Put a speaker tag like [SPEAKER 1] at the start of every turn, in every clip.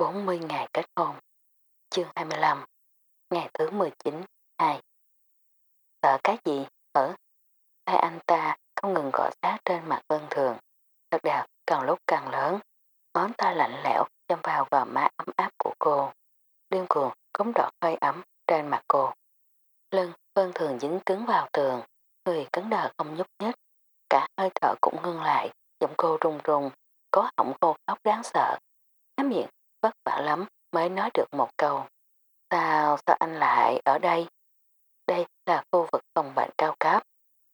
[SPEAKER 1] 40 ngày kết hôn. Chương 25 Ngày thứ 19 2 Sợ cái gì? Ở Hai anh ta không ngừng gõ sát trên mặt vân thường. Thật đào càng lúc càng lớn. Ngón ta lạnh lẽo châm vào gò má ấm áp của cô. Điên cuồng cống đọt hơi ấm trên mặt cô. Lưng vân thường dính cứng vào tường. Người cứng đờ không nhúc nhích. Cả hơi thở cũng ngưng lại. Giọng cô rung rung. Có hỏng cô khóc đáng sợ. Cái miệng vất vả lắm mới nói được một câu. Sao, sao anh lại ở đây? Đây là khu vực phòng bệnh cao cấp.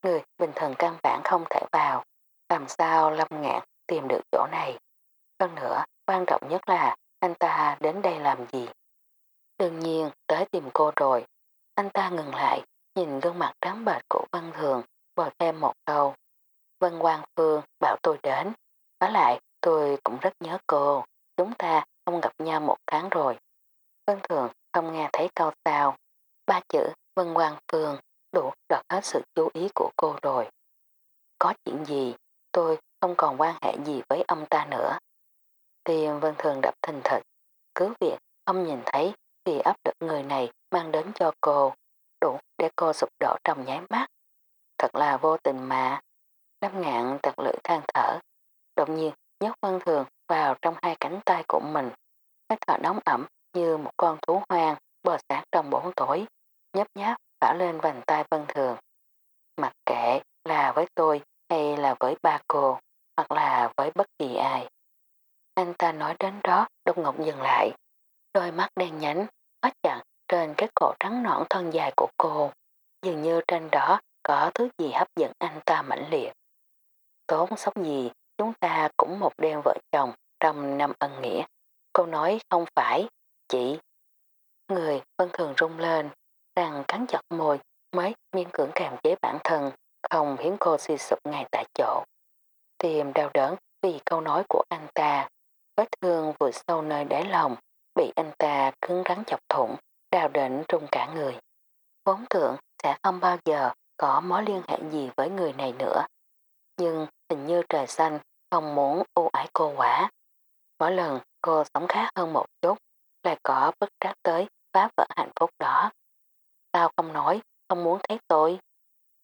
[SPEAKER 1] Người bình thường căn bản không thể vào. Làm sao lâm ngạn tìm được chỗ này? Hơn nữa, quan trọng nhất là anh ta đến đây làm gì? Đương nhiên, tới tìm cô rồi. Anh ta ngừng lại, nhìn gương mặt trắng bệch của Văn Thường, bò thêm một câu. Vân Quang Phương bảo tôi đến. Nói lại, tôi cũng rất nhớ cô. Chúng ta không gặp nhau một tháng rồi. Vân Thường không nghe thấy câu sao. Ba chữ Vân Quang Phương đủ đoạt hết sự chú ý của cô rồi. Có chuyện gì, tôi không còn quan hệ gì với ông ta nữa. Tiền Vân Thường đập thình thịch, cứ việc ông nhìn thấy thì áp lực người này mang đến cho cô, đủ để cô sụp đổ trong nháy mắt. Thật là vô tình mà. Lâm ngạn tật lưỡi than thở, đột nhiên nhốt Vân Thường vào trong hai cánh tay của mình. Cái thở nóng ẩm như một con thú hoang bò sát trong bốn tối, nhấp nháp phả lên vành tay Vân Thường. Mặc kệ là với tôi hay là với ba cô, hoặc là với bất kỳ ai. Anh ta nói đến đó đột ngột dừng lại. Đôi mắt đen nhánh, hóa chặt trên cái cổ trắng nõn thân dài của cô. Dường như trên đó có thứ gì hấp dẫn anh ta mãnh liệt. Tốn sống gì, chúng ta cũng một đêm vợ chồng trong năm ân nghĩa. Cô nói không phải, chị. Người vân thường rung lên, rằng cắn chặt môi mới miên cưỡng kềm chế bản thân, không khiến cô suy sụp ngay tại chỗ. Tìm đau đớn vì câu nói của anh ta, vết thương vừa sâu nơi đáy lòng, bị anh ta cứng rắn chọc thủng, đau đến trung cả người. Vốn tưởng sẽ không bao giờ có mối liên hệ gì với người này nữa. Như trời xanh không muốn ưu ái cô quả. Mỗi lần cô sống khác hơn một chút, lại có bất trắc tới phá vỡ hạnh phúc đó. Sao không nói, không muốn thấy tôi.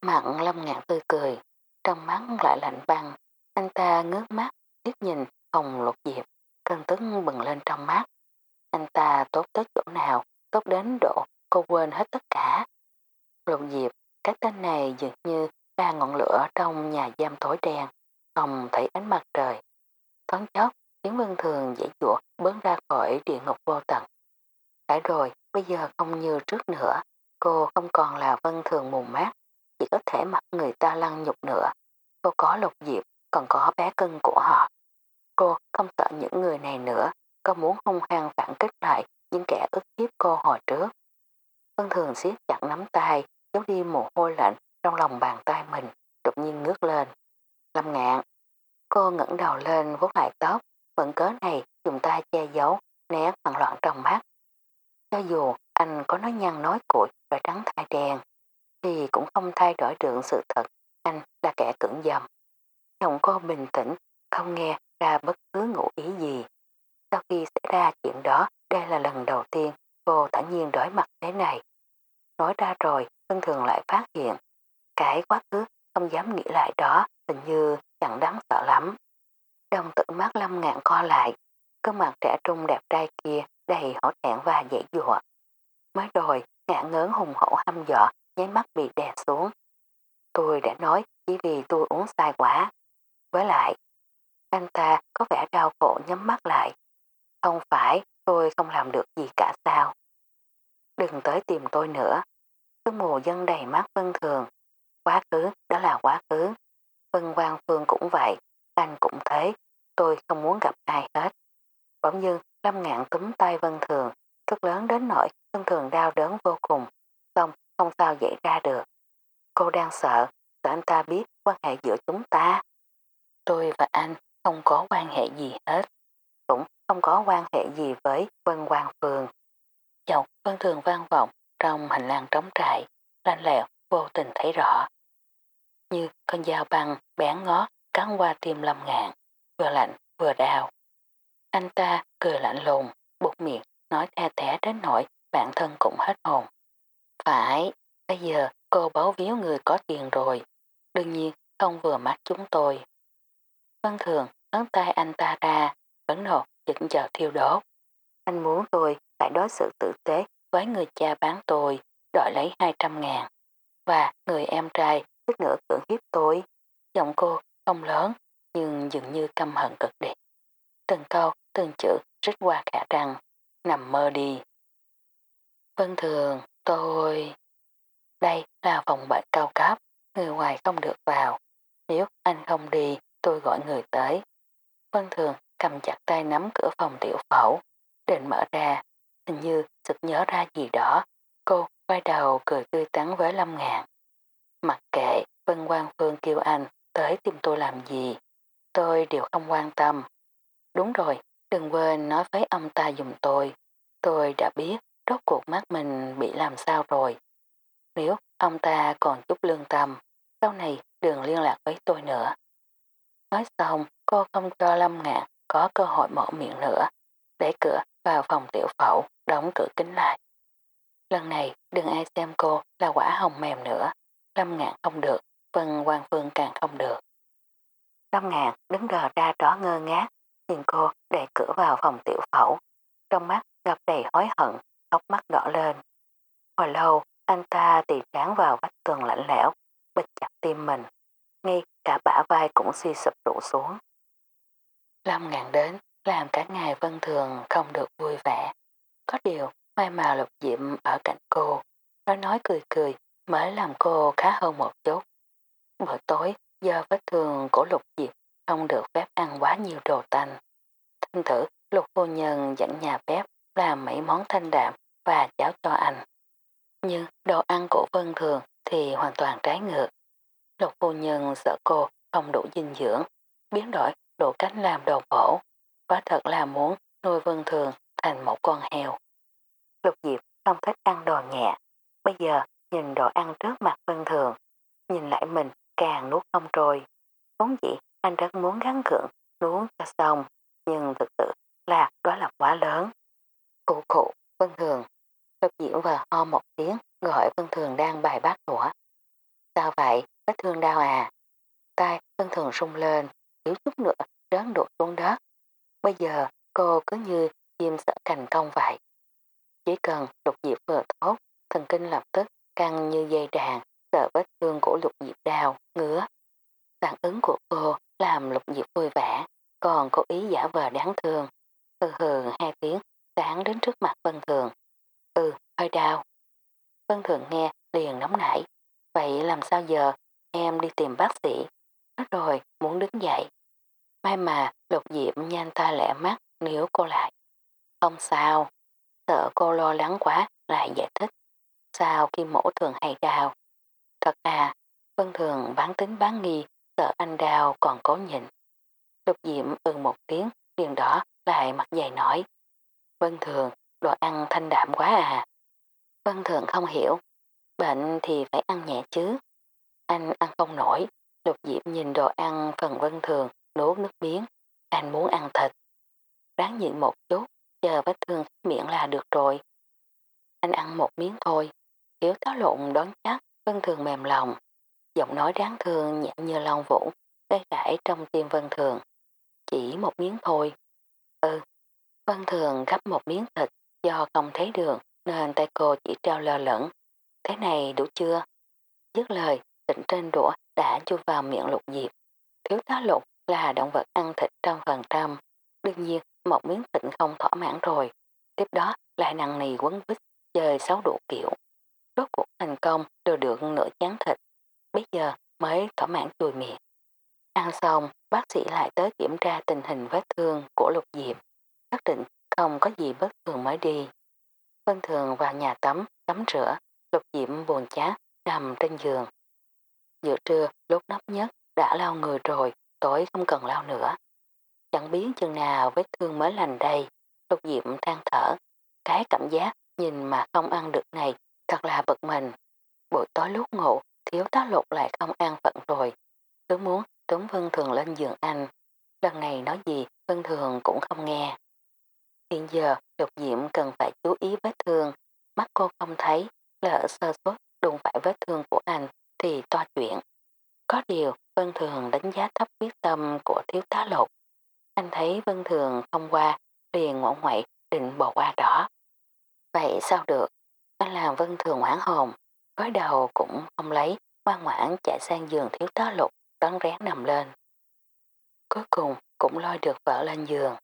[SPEAKER 1] Mặn lâm ngạn tươi cười, trong mắt lại lạnh băng. Anh ta ngước mắt, liếc nhìn hồng lục diệp, cơn tức bừng lên trong mắt. Anh ta tốt tới chỗ nào, tốt đến độ cô quên hết tất cả. Lục diệp, cái tên này dường như ba ngọn lửa trong nhà giam tối đen, không thấy ánh mặt trời. Thoáng chốc, Yến Vân Thường dễ dụa bớn ra khỏi địa ngục vô tận. Phải rồi, bây giờ không như trước nữa, cô không còn là Vân Thường mù mát, chỉ có thể mặc người ta lăng nhục nữa. Cô có lục diệp, còn có bé cưng của họ. Cô không sợ những người này nữa, cô muốn hung hăng phản kích lại những kẻ ức hiếp cô hồi trước. Vân Thường siết chặt nắm tay, giấu đi mồ hôi lạnh trong lòng bàn tay mình, đột nhiên ngước lên. Lâm ngạn. Cô ngẩng đầu lên vuốt lại tóc, vẫn cớ này dùng tay che giấu, né hoảng loạn trong mắt. Cho dù anh có nói nhăn nói cuội và trắng thai đen, thì cũng không thay đổi được sự thật anh là kẻ cưỡng dầm. Chồng cô bình tĩnh, không nghe ra bất cứ ngụ ý gì. Sau khi xảy ra chuyện đó, đây là lần đầu tiên cô thản nhiên đối mặt thế này. Nói ra rồi, Vân Thường lại phát hiện. Cái quá khứ không dám nghĩ lại đó hình như chẳng đáng sợ lắm. Đồng tự mắt lâm ngạn co lại, cơ mặt trẻ trung đẹp trai kia đầy hổ thẹn và dễ dụa. Mới rồi, ngạn ngớn hùng hổ hăm dọ, nháy mắt bị đè xuống. Tôi đã nói chỉ vì tôi uống sai quá. Với lại, anh ta có vẻ đau khổ nhắm mắt lại. Không phải tôi không làm được gì cả sao. Đừng tới tìm tôi nữa. cứ mù dân đầy mắt vân thường. Quá khứ đó là quá khứ. Vân Quang Phương cũng vậy. Anh cũng thế. Tôi không muốn gặp ai hết. Bỗng dưng Lâm ngạn túm tay Vân Thường. Rất lớn đến nỗi Vân Thường đau đớn vô cùng. Xong không sao dậy ra được. Cô đang sợ. Sợ anh ta biết quan hệ giữa chúng ta. Tôi và anh không có quan hệ gì hết. Cũng không có quan hệ gì với Vân Quang Phương. Chọc Vân Thường vang vọng trong hành lang trống trại, lanh lẹo vô tình thấy rõ. Như con dao bằng bén ngó cắn qua tim lâm ngạn, vừa lạnh vừa đau. Anh ta cười lạnh lùng, buốt miệng, nói the thẻ đến nỗi bản thân cũng hết hồn. Phải, bây giờ cô báo víu người có tiền rồi, đương nhiên không vừa mắt chúng tôi. Vân thường ấn tay anh ta ra, vẫn nộ dựng chờ thiêu đốt. Anh muốn tôi phải đối xử tử tế với người cha bán tôi, đòi lấy 200 ngàn. Và người em trai thích nữa cưỡng hiếp tôi. Giọng cô không lớn, nhưng dường như căm hận cực đẹp. Từng câu, từng chữ rít qua khả răng, nằm mơ đi. Vân thường, tôi... Đây là phòng bệnh cao cấp, người ngoài không được vào. Nếu anh không đi, tôi gọi người tới. Vân thường cầm chặt tay nắm cửa phòng tiểu phẫu, định mở ra, hình như sực nhớ ra gì đó. Cô quay đầu cười tươi tắn với Lâm Ngạn. Mặc kệ, Vân Quang Phương kêu anh tới tìm tôi làm gì, tôi đều không quan tâm. Đúng rồi, đừng quên nói với ông ta dùng tôi. Tôi đã biết rốt cuộc mắt mình bị làm sao rồi. Nếu ông ta còn chút lương tâm, sau này đừng liên lạc với tôi nữa. Nói xong, cô không cho Lâm Ngạn có cơ hội mở miệng nữa, để cửa vào phòng tiểu phẫu, đóng cửa kính lại. Lần này đừng ai xem cô là quả hồng mềm nữa, Lâm Ngạn không được, Vân Quang Phương càng không được. Lâm Ngạn đứng đờ ra đó ngơ ngác, nhìn cô đẩy cửa vào phòng tiểu phẫu, trong mắt ngập đầy hối hận, ốc mắt đỏ lên. Hồi lâu, anh ta tì trán vào vách tường lạnh lẽo, bịch chặt tim mình, ngay cả bả vai cũng suy sụp đổ xuống. Lâm ngàn đến, làm cả ngày vân thường không được vui vẻ. Có điều, mai mà lục diệm ở cạnh cô, nói nói cười cười mới làm cô khá hơn một chút. Buổi tối, do vết thương của lục diệp không được phép ăn quá nhiều đồ tanh. Thanh thử, lục vô nhân dẫn nhà bếp làm mấy món thanh đạm và cháo cho anh. Nhưng đồ ăn của Vân Thường thì hoàn toàn trái ngược. Lục vô nhân sợ cô không đủ dinh dưỡng, biến đổi đồ cách làm đồ bổ. Quá thật là muốn nuôi Vân Thường thành một con heo. Lục Diệp không thích ăn đồ nhẹ. Bây giờ nhìn đồ ăn trước mặt Vân Thường, nhìn lại mình càng nuốt không trôi. Vốn dĩ anh rất muốn gắn gượng nuốt cho xong, nhưng thực sự là đó là quá lớn. Cụ cụ, Vân Thường, Lục Diễm và ho một tiếng gọi Vân Thường đang bài bát đũa. Sao vậy, vết thương đau à? Tai Vân Thường rung lên, thiếu chút nữa rớn đột xuống đất. Bây giờ cô cứ như chim sợ cành công vậy. Chỉ cần lục diệp vừa thốt thần kinh lập tức căng như dây đàn, sợ vết thương của lục diệp đau, ngứa. Phản ứng của cô làm lục diệp vui vẻ, còn cố ý giả vờ đáng thương. Hừ hừ hai tiếng, sáng đến trước mặt Vân Thường. Ừ, hơi đau. Vân Thường nghe liền nóng nảy. Vậy làm sao giờ em đi tìm bác sĩ? Nói rồi muốn đứng dậy. May mà lục diệp nhanh ta lẻ mắt nếu cô lại. Không sao, sợ cô lo lắng quá lại giải thích. Sao khi mổ thường hay đào, Thật à, Vân Thường bán tính bán nghi, sợ anh đào còn cố nhịn. Lục diệm ừ một tiếng, liền đỏ lại mặt dày nói. Vân Thường, đồ ăn thanh đạm quá à. Vân Thường không hiểu, bệnh thì phải ăn nhẹ chứ. Anh ăn không nổi, lục diệm nhìn đồ ăn phần Vân Thường nuốt nước miếng, anh muốn ăn thịt. Ráng nhịn một chút, chờ vết thương miệng là được rồi. Anh ăn một miếng thôi, thiếu táo lộn đón chắc, vân thường mềm lòng. Giọng nói đáng thương nhẹ như long vũ, gây rải trong tim vân thường. Chỉ một miếng thôi. Ừ, vân thường gấp một miếng thịt do không thấy đường nên tay cô chỉ treo lơ lửng. Thế này đủ chưa? Dứt lời, tịnh trên đũa đã chui vào miệng lục diệp. Thiếu tá lục là động vật ăn thịt trăm phần trăm. Đương nhiên, một miếng thịt không thỏa mãn rồi. Tiếp đó lại nặng nì quấn vít, chơi sáu đủ kiểu. Rốt cuộc thành công đều được nửa chán thịt. Bây giờ mới thỏa mãn chùi miệng. Ăn xong, bác sĩ lại tới kiểm tra tình hình vết thương của lục diệp. Xác định không có gì bất thường mới đi. Vân thường vào nhà tắm, tắm rửa, lục diệp buồn chát, nằm trên giường. Giữa trưa, lúc nấp nhất, đã lau người rồi, tối không cần lau nữa. Chẳng biết chừng nào vết thương mới lành đây, lục Diệp than thở. Cái cảm giác nhìn mà không ăn được này thật là bực mình. Buổi tối lúc ngủ, thiếu tá lục lại không ăn phận rồi. Cứ muốn túm Vân Thường lên giường anh. Lần này nói gì Vân Thường cũng không nghe. Hiện giờ lục diễm cần phải chú ý vết thương, mắt cô không thấy, lỡ sơ suất đụng phải vết thương của anh thì to chuyện. Có điều Vân Thường đánh giá thấp quyết tâm của thiếu tá lục. Anh thấy Vân Thường không qua, liền ngoại ngoại định bỏ qua đó. Vậy sao được? Anh Thường hoảng hồn, gói đầu cũng không lấy, ngoan ngoãn chạy sang giường thiếu tá lục, đón rén nằm lên. Cuối cùng cũng lôi được vợ lên giường.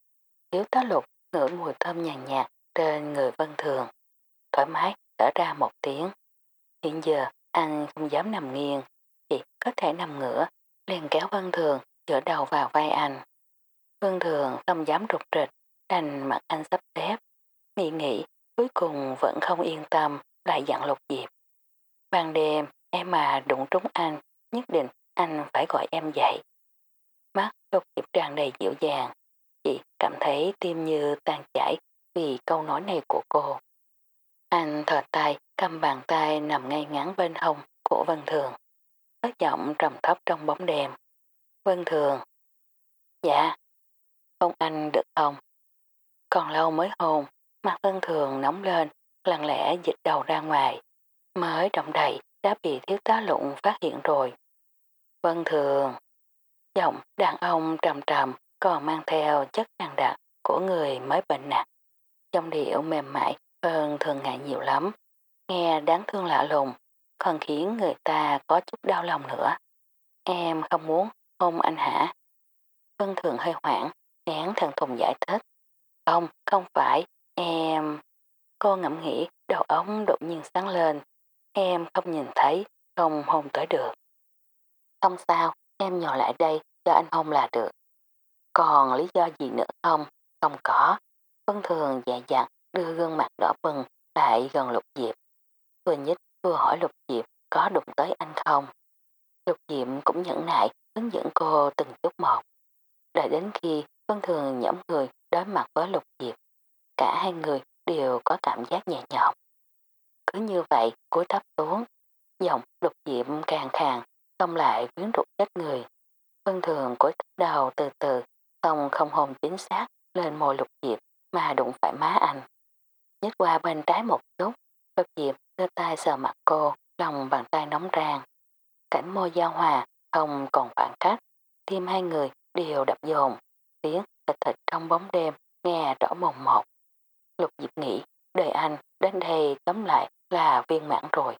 [SPEAKER 1] Thiếu tá lục ngửi mùi thơm nhàn nhạt trên người Vân Thường. Thoải mái thở ra một tiếng. Hiện giờ anh không dám nằm nghiêng, chỉ có thể nằm ngửa, liền kéo Vân Thường dựa đầu vào vai anh. Vân Thường không dám rụt rịch, đành mặt anh sắp xếp. Nghĩ nghĩ, cuối cùng vẫn không yên tâm, lại dặn lục diệp. Ban đêm, em mà đụng trúng anh, nhất định anh phải gọi em dậy. Mắt lục diệp tràn đầy dịu dàng, chị cảm thấy tim như tan chảy vì câu nói này của cô. Anh thở tay, cầm bàn tay nằm ngay ngắn bên hông của Vân Thường. Có giọng trầm thấp trong bóng đêm. Vân Thường. Dạ. Không anh được không? Còn lâu mới hôn, mặt Vân Thường nóng lên, lặng lẽ dịch đầu ra ngoài. Mới động đậy đã bị thiếu tá lụng phát hiện rồi. Vân Thường. Giọng đàn ông trầm trầm còn mang theo chất năng đặc của người mới bệnh nặng. Trong điệu mềm mại hơn thường ngại nhiều lắm. Nghe đáng thương lạ lùng, còn khiến người ta có chút đau lòng nữa. Em không muốn hôn anh hả? Vân thường hơi hoảng, nén thần thùng giải thích. Không, không phải, em... Cô ngẫm nghĩ, đầu ống đột nhiên sáng lên. Em không nhìn thấy, không hôn tới được. Không sao, em nhỏ lại đây cho anh hôn là được. Còn lý do gì nữa không? Không có. Vân thường dạ dặn đưa gương mặt đỏ bừng lại gần lục diệp. Vừa nhích vừa hỏi lục diệp có đụng tới anh không. Lục diệp cũng nhẫn nại hướng dẫn cô từng chút một. Đợi đến khi Vân thường nhẫm người đối mặt với lục diệp. Cả hai người đều có cảm giác nhẹ nhõm. Cứ như vậy cúi thấp xuống, giọng lục diệp càng khàng, xong lại quyến rũ chết người. Vân thường cúi thấp đầu từ từ, xong không hồn chính xác lên môi lục diệp mà đụng phải má anh. Nhích qua bên trái một chút, lục diệp đưa tay sờ mặt cô, lòng bàn tay nóng ràng. Cảnh môi giao hòa, không còn khoảng cách, tim hai người đều đập dồn, tiếng thịt thịt trong bóng đêm nghe rõ mồn một. Lục diệp nghĩ, đời anh đến đây tóm lại là viên mãn rồi.